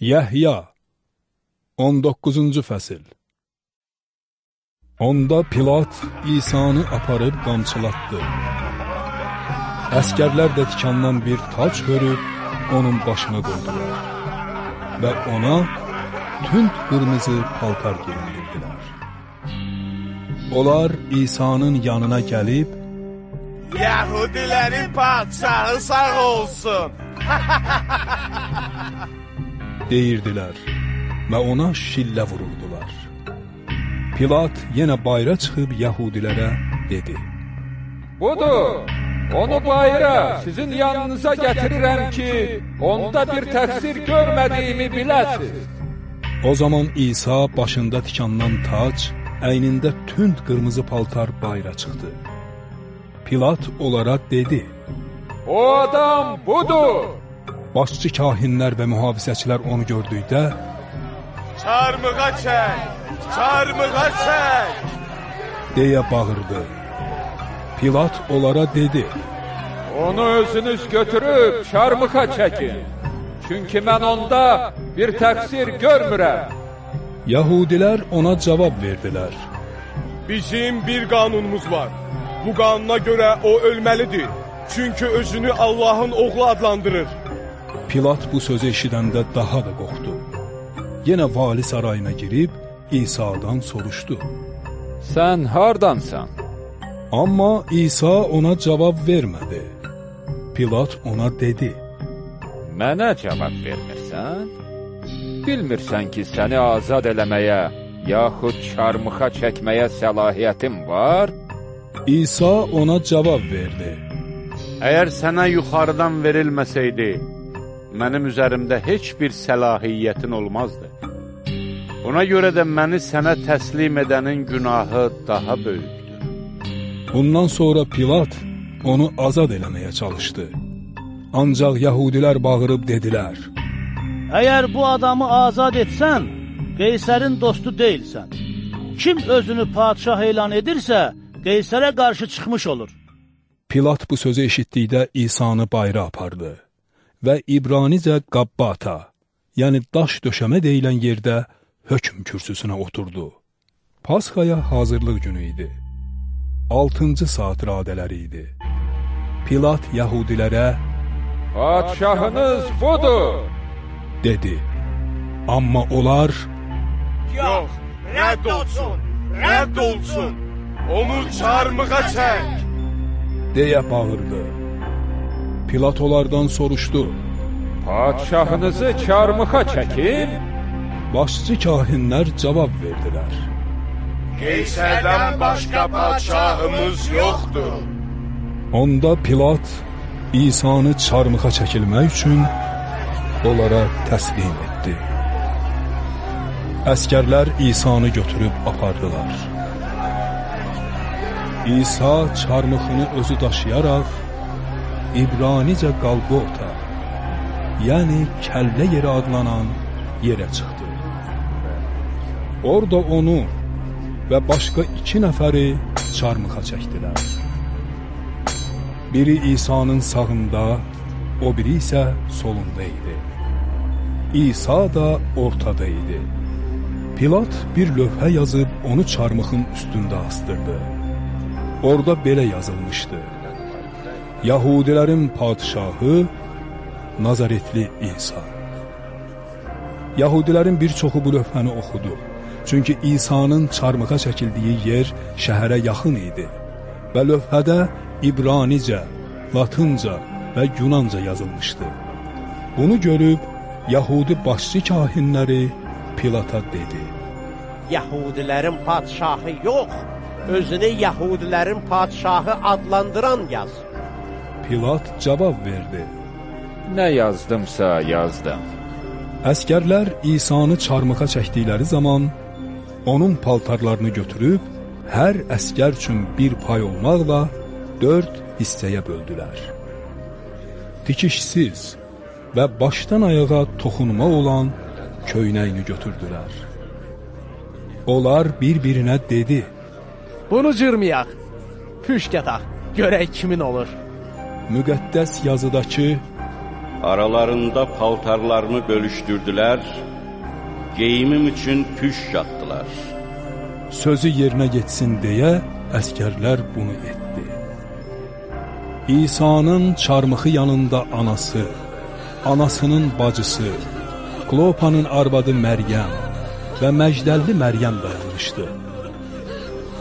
Yəhya 19-cu fəsil Onda Pilat İsanı aparıb qamçılatdı. Əskərlər də tikandan bir tac hörüb onun başına qoydular və ona tünd qırmızı paltar geyindirdilər. Onlar İsa'nın yanına gəlib, Yahudilərin padşahı sağ olsun. deyirdilər və ona şillə vururdular. Pilat yenə bayra çıxıb Yahudilərə dedi, Budur, onu bayıra sizin yanınıza gətirirəm ki, onda bir təqsir görmədiyimi biləsiz. O zaman İsa başında tikandan tac, əynində tünd qırmızı paltar bayra çıxdı. Pilat onlara dedi, O adam budur. Başçı kahinlər və mühafizəçilər onu gördükdə, Çarmığa çək, çarmığa çək. deyə bağırdı. Pilat onlara dedi, Onu özünüz götürüb çarmıxa çəkin. Çünki mən onda bir təqsir görmürəm. Yahudilər ona cavab verdilər. Bizim bir qanunumuz var. Bu qanuna görə o ölməlidir. Çünki özünü Allahın oğlu adlandırır. Pilat bu sözü eşidəndə daha da qorxdu. Yenə vali sarayına girib İsa'dan soruşdu. Sən hardansan? Amma İsa ona cavab vermədi. Pilat ona dedi, Mənə cavab vermirsən? Bilmirsən ki, səni azad eləməyə, yaxud çarmıxa çəkməyə səlahiyyətim var? İsa ona cavab verdi. Əgər sənə yuxarıdan verilməsəydi, mənim üzərimdə heç bir səlahiyyətin olmazdı. Ona görə də məni sənə təslim edənin günahı daha böyükdür. Bundan sonra Pilat onu azad eləməyə çalışdı. Ancaq Yahudilər bağırıb dedilər, Əgər bu adamı azad etsən, Qeysərin dostu deyilsən. Kim özünü padşah elan edirsə, Qeysərə qarşı çıxmış olur. Pilat bu sözü eşitdikdə İsa'nı bayra apardı və İbranicə qabbata, yəni daş döşəmə deyilən yerdə hökm kürsüsünə oturdu. Pasxaya hazırlıq günü idi. 6-cı saat radələri idi. Pilat Yahudilərə Padşahınız budur. dedi. Amma onlar Yox, rədd olsun, rədd olsun. Onu çarmığa çək. deyə bağırdı. Pilat onlardan soruşdu. Padşahınızı çarmıxa çəkin. Başçı kahinlər cavab verdilər. Qeysərdən başqa padşahımız yoxdur. Onda Pilat İsa'nı çarmıxa çəkilmək üçün onlara təslim etdi. Əskərlər İsa'nı götürüb apardılar. İsa çarmıxını özü daşıyaraq İbranicə Qalqota, yəni kəllə yeri adlanan yerə çıxdı. Orada onu və başqa iki nəfəri çarmıxa çəkdilər. Biri İsa'nın sağında, o biri isə solunda idi. İsa da ortada idi. Pilat bir lövhə yazıb onu çarmıxın üstündə astırdı. Orada belə yazılmışdı. Yahudilərin padşahı Nazaretli İsa. Yahudilərin bir çoxu bu lövhəni oxudu. Çünki İsa'nın çarmıxa çəkildiyi yer şəhərə yaxın idi və lövhədə İbranicə, Latınca və Yunanca yazılmışdı. Bunu görüb Yahudi başçı kahinləri Pilata dedi. Yahudilərin padşahı yox, özünü Yahudilərin padşahı adlandıran yaz. Pilat cavab verdi. Nə yazdımsa yazdım. Əskərlər İsa'nı çarmıxa çəkdikləri zaman onun paltarlarını götürüb hər əskər üçün bir pay olmaqla dörd hissəyə böldülər. Tikişsiz və başdan ayağa toxunma olan köynəyini götürdülər. Onlar bir-birinə dedi, Bunu cırmayaq. Püşk ataq. Görək kimin olur. Müqəddəs yazıdakı Aralarında paltarlarımı bölüşdürdülər, geyimim üçün püş yatdılar. Sözü yerinə getsin deyə əskərlər bunu etdi. İsa'nın çarmıxı yanında anası, anasının bacısı, Klopanın arvadı Məryəm və Məcdəlli Məryəm dayanmışdı.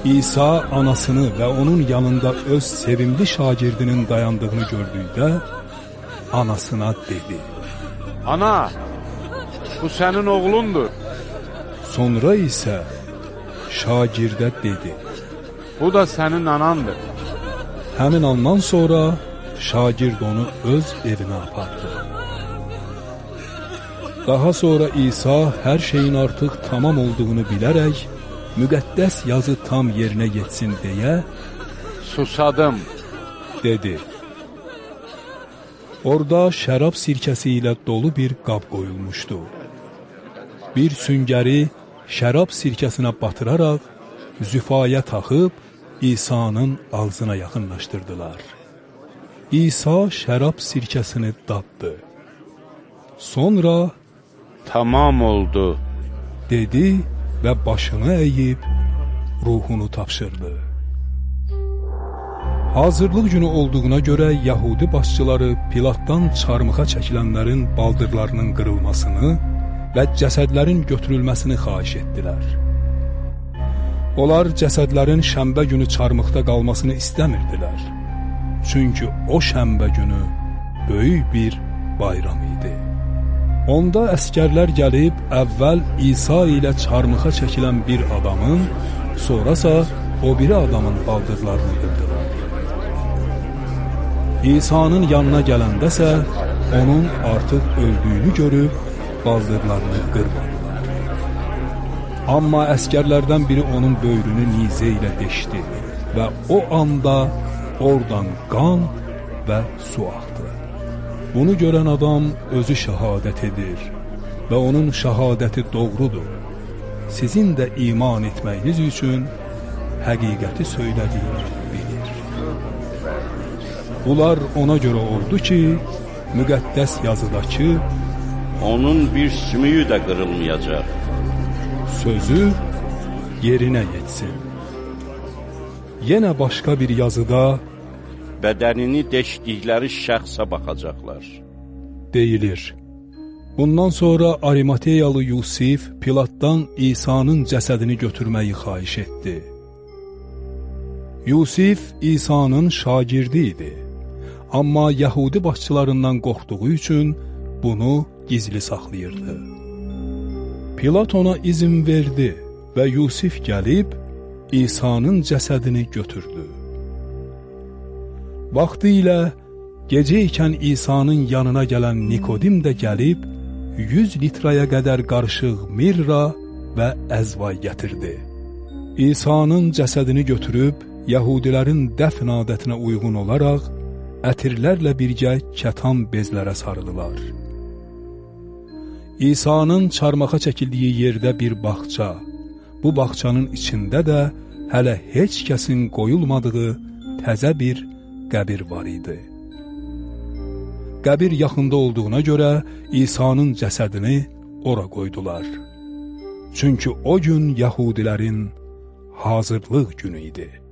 İsa anasını və onun yanında öz sevimli şagirdinin dayandığını gördükdə anasına dedi. Ana, bu sənin oğlundur. Sonra isə şagirdə dedi. Bu da sənin anandır. Həmin andan sonra şagird onu öz evinə apardı. Daha sonra İsa hər şeyin artıq tamam olduğunu bilərək, müqəddəs yazı tam yerinə getsin deyə Susadım. dedi. Orada şərab sirkəsi ilə dolu bir qab qoyulmuşdu. Bir süngəri şərab sirkəsinə batıraraq züfaya taxıb İsa'nın ağzına yaxınlaşdırdılar. İsa şərab sirkəsini daddı. Sonra Tamam oldu. dedi və başını əyib ruhunu tapşırdı. Hazırlıq günü olduğuna görə Yahudi başçıları Pilatdan çarmıxa çəkilənlərin baldırlarının qırılmasını və cəsədlərin götürülməsini xahiş etdilər. Onlar cəsədlərin şəmbə günü çarmıxda qalmasını istəmirdilər. Çünki o şəmbə günü böyük bir bayram idi. Onda əskərlər gəlib əvvəl İsa ilə çarmıxa çəkilən bir adamın, sonrasa o biri adamın baldırlarını qırdılar. İsa'nın yanına gələndəsə, onun artıq öldüyünü görüb baldırlarını qırmadılar. Amma əskərlərdən biri onun böyrünü nizə ilə deşdi və o anda oradan qan və su axdı. Bunu görən adam özü şəhadət edir və onun şəhadəti doğrudur. Sizin də iman etməyiniz üçün həqiqəti söylədir, bilir. Bunlar ona görə oldu ki, müqəddəs yazıdakı Onun bir sümüyü də qırılmayacaq. sözü yerinə yetsin. Yenə başqa bir yazıda Bədənini deşdikləri şəxsə baxacaqlar. deyilir. Bundan sonra Arimateyalı Yusif Pilatdan İsa'nın cəsədini götürməyi xahiş etdi. Yusif İsa'nın şagirdi idi. Amma Yahudi başçılarından qorxduğu üçün bunu gizli saxlayırdı. Pilat ona izin verdi və Yusif gəlib İsa'nın cəsədini götürdü. Vaxtı ilə gecə ikən İsa'nın yanına gələn Nikodim də gəlib 100 litraya qədər qarışıq mirra və əzvay gətirdi. İsa'nın cəsədini götürüb Yahudilərin dəfn adətinə uyğun olaraq ətirlərlə birgə kətan bezlərə sarılılar. İsa'nın çarmıxa çəkildiyi yerdə bir bağça, bu bağçanın içində də hələ heç kəsin qoyulmadığı təzə bir qəbir var idi. Qəbir yaxında olduğuna görə İsa'nın cəsədini ora qoydular. Çünki o gün Yahudilərin hazırlıq günü idi.